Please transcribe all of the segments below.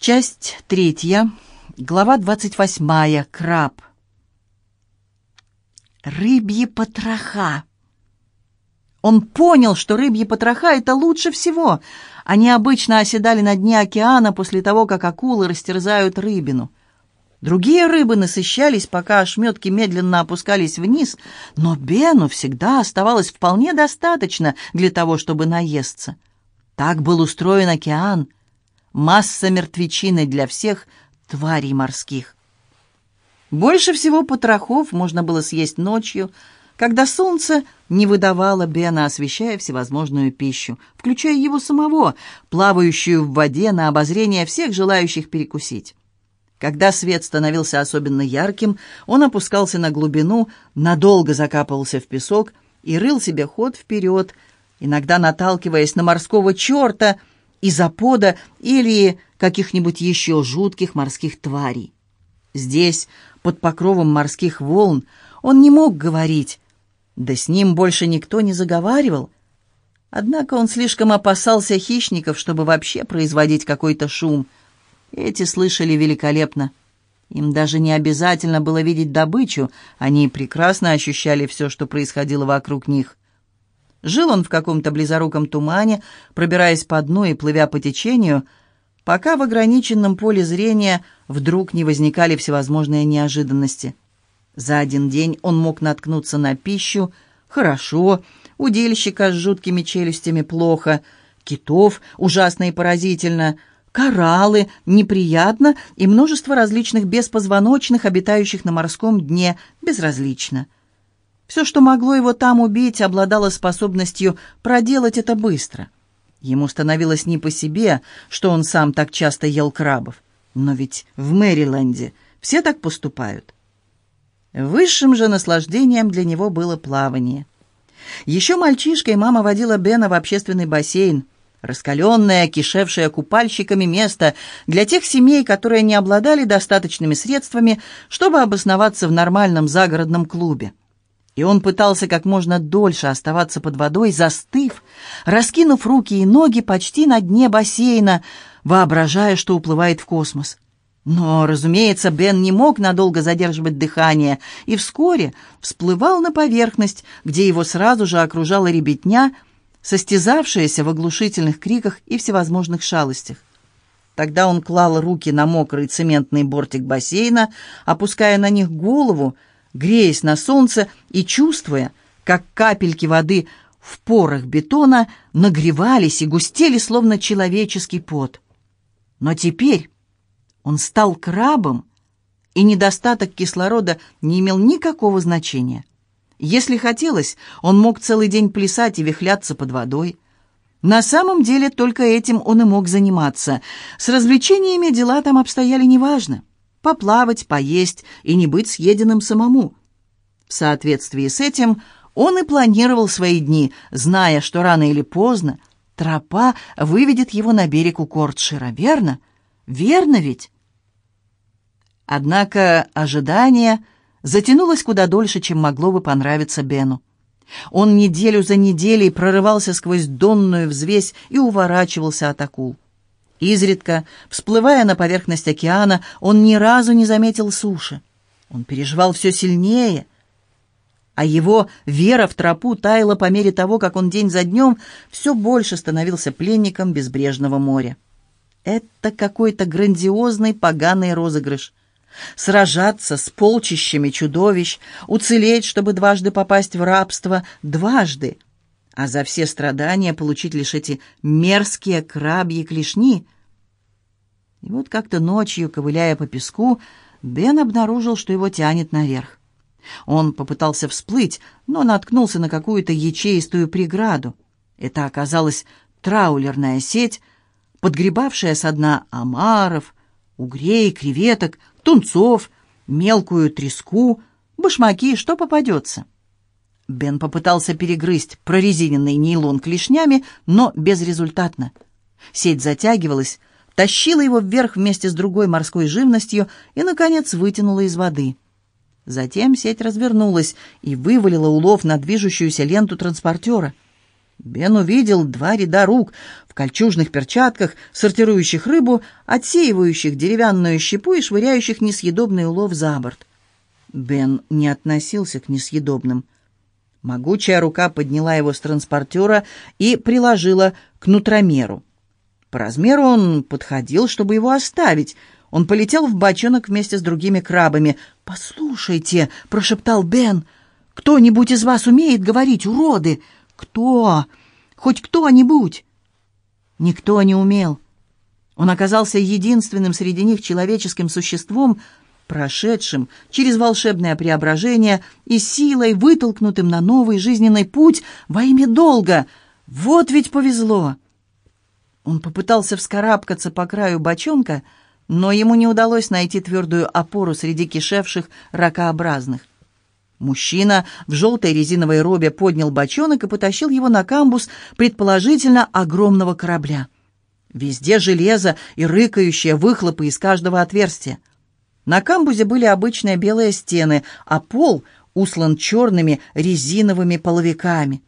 Часть третья, глава двадцать восьмая. Краб. Рыбьи потроха. Он понял, что рыбьи потроха — это лучше всего. Они обычно оседали на дне океана после того, как акулы растерзают рыбину. Другие рыбы насыщались, пока ошметки медленно опускались вниз, но Бену всегда оставалось вполне достаточно для того, чтобы наесться. Так был устроен океан — масса мертвечины для всех тварей морских. Больше всего потрохов можно было съесть ночью, когда солнце не выдавало Бена, освещая всевозможную пищу, включая его самого, плавающую в воде на обозрение всех желающих перекусить. Когда свет становился особенно ярким, он опускался на глубину, надолго закапывался в песок и рыл себе ход вперед, иногда наталкиваясь на морского черта — изопода или каких-нибудь еще жутких морских тварей. Здесь, под покровом морских волн, он не мог говорить, да с ним больше никто не заговаривал. Однако он слишком опасался хищников, чтобы вообще производить какой-то шум. Эти слышали великолепно. Им даже не обязательно было видеть добычу, они прекрасно ощущали все, что происходило вокруг них. Жил он в каком-то близоруком тумане, пробираясь по дну и плывя по течению, пока в ограниченном поле зрения вдруг не возникали всевозможные неожиданности. За один день он мог наткнуться на пищу «хорошо», удильщика с жуткими челюстями «плохо», китов ужасно и поразительно, кораллы неприятно и множество различных беспозвоночных, обитающих на морском дне, безразлично – все, что могло его там убить, обладало способностью проделать это быстро. Ему становилось не по себе, что он сам так часто ел крабов. Но ведь в Мэриленде все так поступают. Высшим же наслаждением для него было плавание. Еще мальчишкой мама водила Бена в общественный бассейн, раскаленное, кишевшее купальщиками место для тех семей, которые не обладали достаточными средствами, чтобы обосноваться в нормальном загородном клубе и он пытался как можно дольше оставаться под водой, застыв, раскинув руки и ноги почти на дне бассейна, воображая, что уплывает в космос. Но, разумеется, Бен не мог надолго задерживать дыхание и вскоре всплывал на поверхность, где его сразу же окружала ребятня, состязавшаяся в оглушительных криках и всевозможных шалостях. Тогда он клал руки на мокрый цементный бортик бассейна, опуская на них голову, греясь на солнце и чувствуя, как капельки воды в порах бетона нагревались и густели, словно человеческий пот. Но теперь он стал крабом, и недостаток кислорода не имел никакого значения. Если хотелось, он мог целый день плясать и вихляться под водой. На самом деле только этим он и мог заниматься. С развлечениями дела там обстояли неважно поплавать, поесть и не быть съеденным самому. В соответствии с этим он и планировал свои дни, зная, что рано или поздно тропа выведет его на берег у Кортшира, верно? Верно ведь? Однако ожидание затянулось куда дольше, чем могло бы понравиться Бену. Он неделю за неделей прорывался сквозь донную взвесь и уворачивался от акул. Изредка, всплывая на поверхность океана, он ни разу не заметил суши. Он переживал все сильнее, а его вера в тропу таяла по мере того, как он день за днем все больше становился пленником безбрежного моря. Это какой-то грандиозный поганый розыгрыш. Сражаться с полчищами чудовищ, уцелеть, чтобы дважды попасть в рабство, дважды — а за все страдания получить лишь эти мерзкие крабьи клешни. И вот как-то ночью, ковыляя по песку, Бен обнаружил, что его тянет наверх. Он попытался всплыть, но наткнулся на какую-то ячеистую преграду. Это оказалась траулерная сеть, подгребавшая со дна омаров, угрей, креветок, тунцов, мелкую треску, башмаки, что попадется. Бен попытался перегрызть прорезиненный нейлон клешнями, но безрезультатно. Сеть затягивалась, тащила его вверх вместе с другой морской живностью и, наконец, вытянула из воды. Затем сеть развернулась и вывалила улов на движущуюся ленту транспортера. Бен увидел два ряда рук в кольчужных перчатках, сортирующих рыбу, отсеивающих деревянную щепу и швыряющих несъедобный улов за борт. Бен не относился к несъедобным. Могучая рука подняла его с транспортера и приложила к нутромеру. По размеру он подходил, чтобы его оставить. Он полетел в бочонок вместе с другими крабами. «Послушайте», — прошептал Бен, — «кто-нибудь из вас умеет говорить, уроды?» «Кто? Хоть кто-нибудь?» Никто не умел. Он оказался единственным среди них человеческим существом, прошедшим через волшебное преображение и силой вытолкнутым на новый жизненный путь во имя долга. Вот ведь повезло! Он попытался вскарабкаться по краю бочонка, но ему не удалось найти твердую опору среди кишевших ракообразных. Мужчина в желтой резиновой робе поднял бочонок и потащил его на камбус, предположительно, огромного корабля. Везде железо и рыкающие выхлопы из каждого отверстия. На камбузе были обычные белые стены, а пол услан черными резиновыми половиками.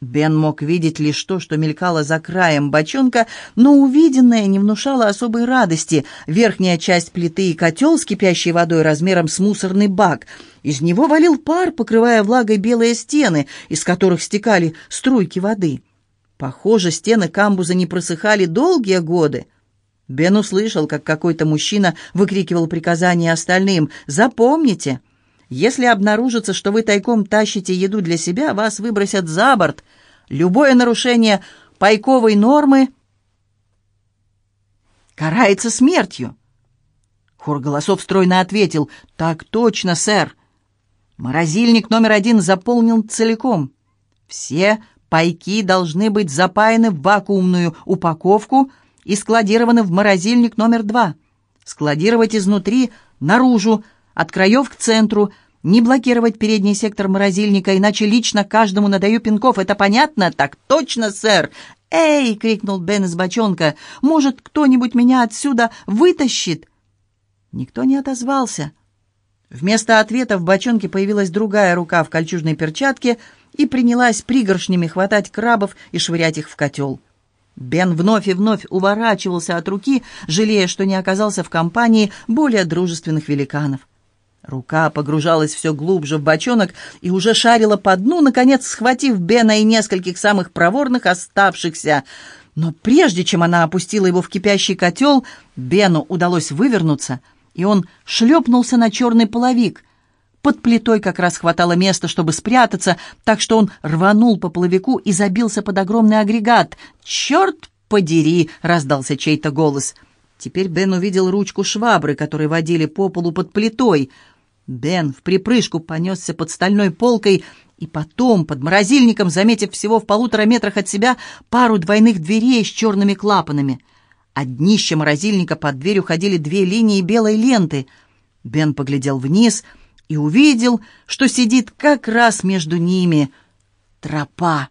Бен мог видеть лишь то, что мелькало за краем бочонка, но увиденное не внушало особой радости. Верхняя часть плиты и котел с кипящей водой размером с мусорный бак. Из него валил пар, покрывая влагой белые стены, из которых стекали струйки воды. Похоже, стены камбуза не просыхали долгие годы. Бен услышал, как какой-то мужчина выкрикивал приказания остальным «Запомните!» Если обнаружится, что вы тайком тащите еду для себя, вас выбросят за борт. Любое нарушение пайковой нормы карается смертью. Хор голосов стройно ответил «Так точно, сэр». Морозильник номер один заполнен целиком. Все пайки должны быть запаяны в вакуумную упаковку и складированы в морозильник номер два. Складировать изнутри наружу, от краев к центру, не блокировать передний сектор морозильника, иначе лично каждому надаю пинков. Это понятно? Так точно, сэр. «Эй!» — крикнул Бен из бочонка. «Может, кто-нибудь меня отсюда вытащит?» Никто не отозвался. Вместо ответа в бочонке появилась другая рука в кольчужной перчатке и принялась пригоршнями хватать крабов и швырять их в котел. Бен вновь и вновь уворачивался от руки, жалея, что не оказался в компании более дружественных великанов. Рука погружалась все глубже в бочонок и уже шарила по дну, наконец схватив Бена и нескольких самых проворных оставшихся. Но прежде чем она опустила его в кипящий котел, Бену удалось вывернуться, и он шлепнулся на черный половик. Под плитой как раз хватало места, чтобы спрятаться, так что он рванул по половику и забился под огромный агрегат. «Черт подери!» — раздался чей-то голос. Теперь Бен увидел ручку швабры, которой водили по полу под плитой — Бен в припрыжку понесся под стальной полкой и потом, под морозильником, заметив всего в полутора метрах от себя пару двойных дверей с черными клапанами. От днища морозильника под дверь уходили две линии белой ленты. Бен поглядел вниз и увидел, что сидит как раз между ними тропа.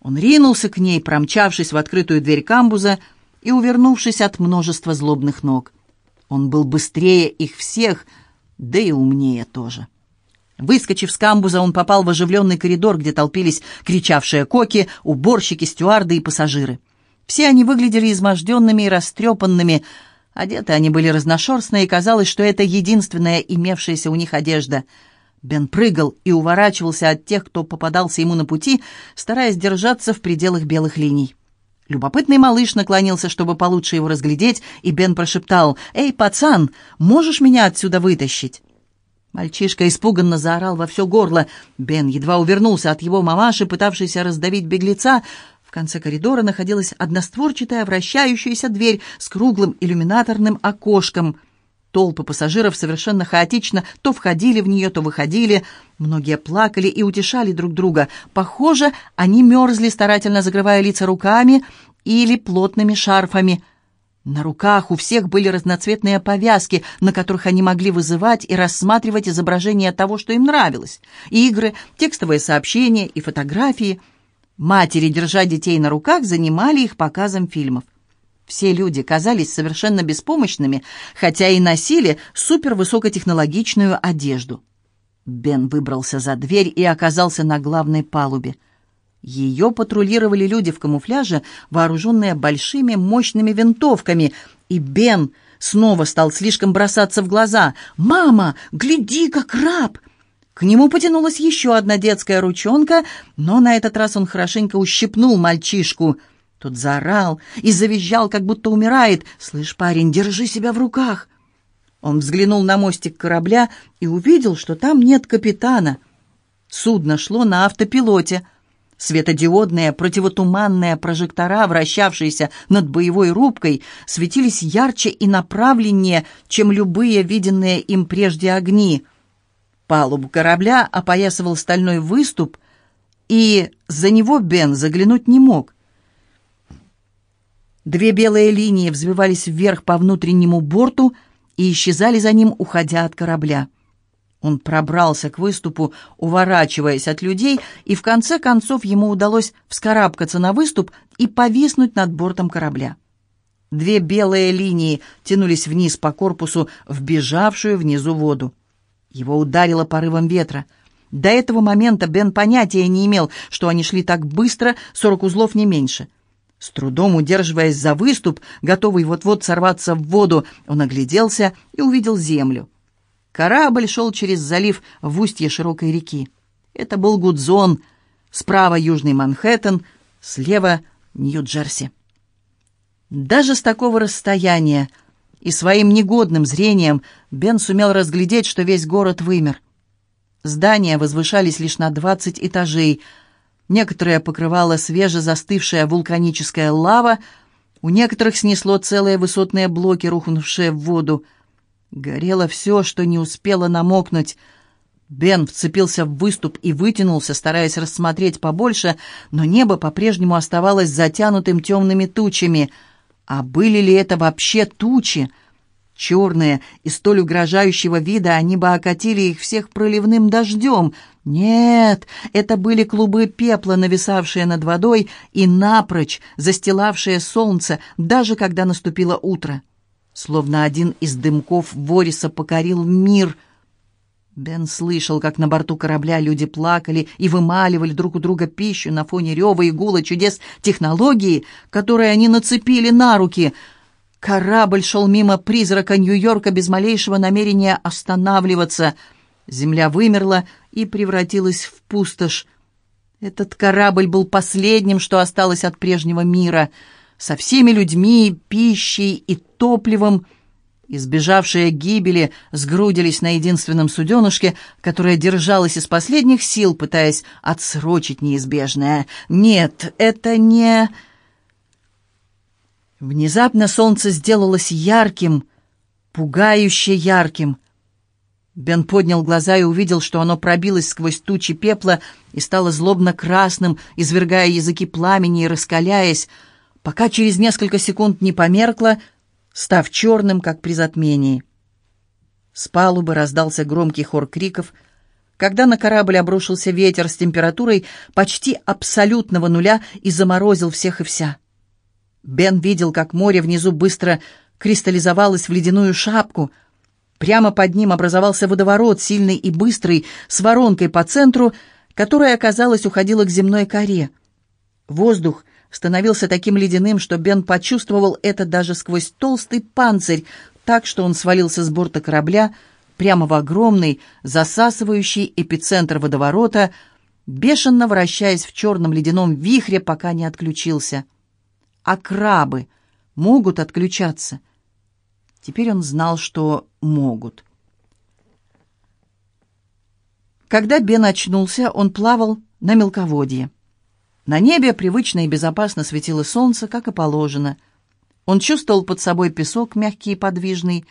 Он ринулся к ней, промчавшись в открытую дверь камбуза и увернувшись от множества злобных ног. Он был быстрее их всех, да и умнее тоже. Выскочив с камбуза, он попал в оживленный коридор, где толпились кричавшие коки, уборщики, стюарды и пассажиры. Все они выглядели изможденными и растрепанными. Одеты они были разношерстно, и казалось, что это единственная имевшаяся у них одежда. Бен прыгал и уворачивался от тех, кто попадался ему на пути, стараясь держаться в пределах белых линий. Любопытный малыш наклонился, чтобы получше его разглядеть, и Бен прошептал «Эй, пацан, можешь меня отсюда вытащить?» Мальчишка испуганно заорал во все горло. Бен едва увернулся от его мамаши, пытавшейся раздавить беглеца. Конце коридора находилась одностворчатая вращающаяся дверь с круглым иллюминаторным окошком — Толпы пассажиров совершенно хаотично то входили в нее, то выходили. Многие плакали и утешали друг друга. Похоже, они мерзли, старательно закрывая лица руками или плотными шарфами. На руках у всех были разноцветные повязки, на которых они могли вызывать и рассматривать изображения того, что им нравилось. Игры, текстовые сообщения и фотографии. Матери, держа детей на руках, занимали их показом фильмов. Все люди казались совершенно беспомощными, хотя и носили супервысокотехнологичную одежду. Бен выбрался за дверь и оказался на главной палубе. Ее патрулировали люди в камуфляже, вооруженные большими мощными винтовками, и Бен снова стал слишком бросаться в глаза. «Мама, гляди, как раб!» К нему потянулась еще одна детская ручонка, но на этот раз он хорошенько ущипнул мальчишку. Тот заорал и завизжал, как будто умирает. «Слышь, парень, держи себя в руках!» Он взглянул на мостик корабля и увидел, что там нет капитана. Судно шло на автопилоте. Светодиодные противотуманные прожектора, вращавшиеся над боевой рубкой, светились ярче и направленнее, чем любые виденные им прежде огни. Палубу корабля опоясывал стальной выступ, и за него Бен заглянуть не мог. Две белые линии взвивались вверх по внутреннему борту и исчезали за ним, уходя от корабля. Он пробрался к выступу, уворачиваясь от людей, и в конце концов ему удалось вскарабкаться на выступ и повиснуть над бортом корабля. Две белые линии тянулись вниз по корпусу в бежавшую внизу воду. Его ударило порывом ветра. До этого момента Бен понятия не имел, что они шли так быстро, сорок узлов не меньше. С трудом удерживаясь за выступ, готовый вот-вот сорваться в воду, он огляделся и увидел землю. Корабль шел через залив в устье широкой реки. Это был Гудзон, справа Южный Манхэттен, слева Нью-Джерси. Даже с такого расстояния и своим негодным зрением Бен сумел разглядеть, что весь город вымер. Здания возвышались лишь на двадцать этажей. Некоторые покрывала свежезастывшая вулканическая лава, у некоторых снесло целые высотные блоки, рухнувшие в воду. Горело все, что не успело намокнуть. Бен вцепился в выступ и вытянулся, стараясь рассмотреть побольше, но небо по-прежнему оставалось затянутым темными тучами — а были ли это вообще тучи? Черные и столь угрожающего вида они бы окатили их всех проливным дождем. Нет, это были клубы пепла, нависавшие над водой и напрочь застилавшие солнце, даже когда наступило утро. Словно один из дымков Вориса покорил мир — Бен слышал, как на борту корабля люди плакали и вымаливали друг у друга пищу на фоне рева и гула чудес технологии, которые они нацепили на руки. Корабль шел мимо призрака Нью-Йорка без малейшего намерения останавливаться. Земля вымерла и превратилась в пустошь. Этот корабль был последним, что осталось от прежнего мира, со всеми людьми, пищей и топливом — Избежавшие гибели сгрудились на единственном суденышке, которое держалось из последних сил, пытаясь отсрочить неизбежное. Нет, это не... Внезапно солнце сделалось ярким, пугающе ярким. Бен поднял глаза и увидел, что оно пробилось сквозь тучи пепла и стало злобно красным, извергая языки пламени и раскаляясь, пока через несколько секунд не померкло, став черным, как при затмении. С палубы раздался громкий хор криков, когда на корабль обрушился ветер с температурой почти абсолютного нуля и заморозил всех и вся. Бен видел, как море внизу быстро кристаллизовалось в ледяную шапку. Прямо под ним образовался водоворот, сильный и быстрый, с воронкой по центру, которая, казалось, уходила к земной коре. Воздух становился таким ледяным, что Бен почувствовал это даже сквозь толстый панцирь, так что он свалился с борта корабля прямо в огромный, засасывающий эпицентр водоворота, бешено вращаясь в черном ледяном вихре, пока не отключился. А крабы могут отключаться? Теперь он знал, что могут. Когда Бен очнулся, он плавал на мелководье. На небе привычно и безопасно светило солнце, как и положено. Он чувствовал под собой песок, мягкий и подвижный.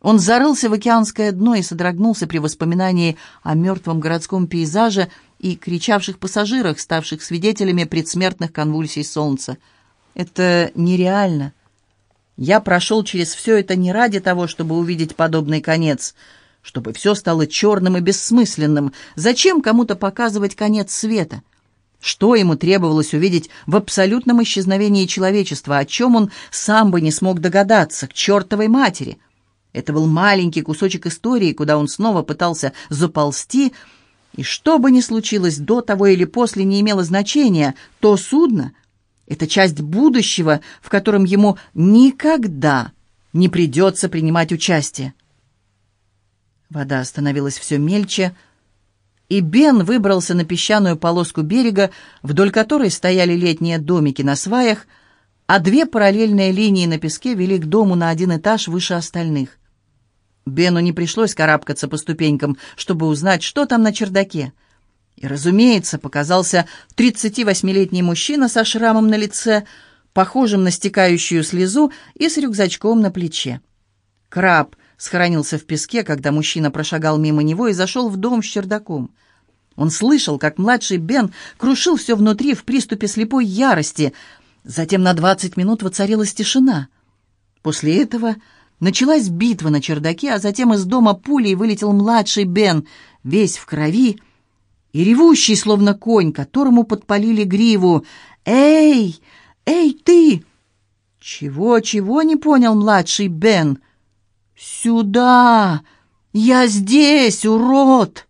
Он зарылся в океанское дно и содрогнулся при воспоминании о мертвом городском пейзаже и кричавших пассажирах, ставших свидетелями предсмертных конвульсий солнца. Это нереально. Я прошел через все это не ради того, чтобы увидеть подобный конец, чтобы все стало черным и бессмысленным. Зачем кому-то показывать конец света? Что ему требовалось увидеть в абсолютном исчезновении человечества, о чем он сам бы не смог догадаться, к чертовой матери? Это был маленький кусочек истории, куда он снова пытался заползти, И что бы ни случилось до того или после, не имело значения, то судно — это часть будущего, в котором ему никогда не придется принимать участие. Вода становилась все мельче, и Бен выбрался на песчаную полоску берега, вдоль которой стояли летние домики на сваях, а две параллельные линии на песке вели к дому на один этаж выше остальных. Бену не пришлось карабкаться по ступенькам, чтобы узнать, что там на чердаке. И, разумеется, показался 38-летний мужчина со шрамом на лице, похожим на стекающую слезу и с рюкзачком на плече. Краб схоронился в песке, когда мужчина прошагал мимо него и зашел в дом с чердаком. Он слышал, как младший Бен крушил все внутри в приступе слепой ярости. Затем на двадцать минут воцарилась тишина. После этого началась битва на чердаке, а затем из дома пулей вылетел младший Бен, весь в крови и ревущий, словно конь, которому подпалили гриву. «Эй! Эй, ты!» «Чего-чего?» — не понял младший Бен. «Сюда! Я здесь, урод!»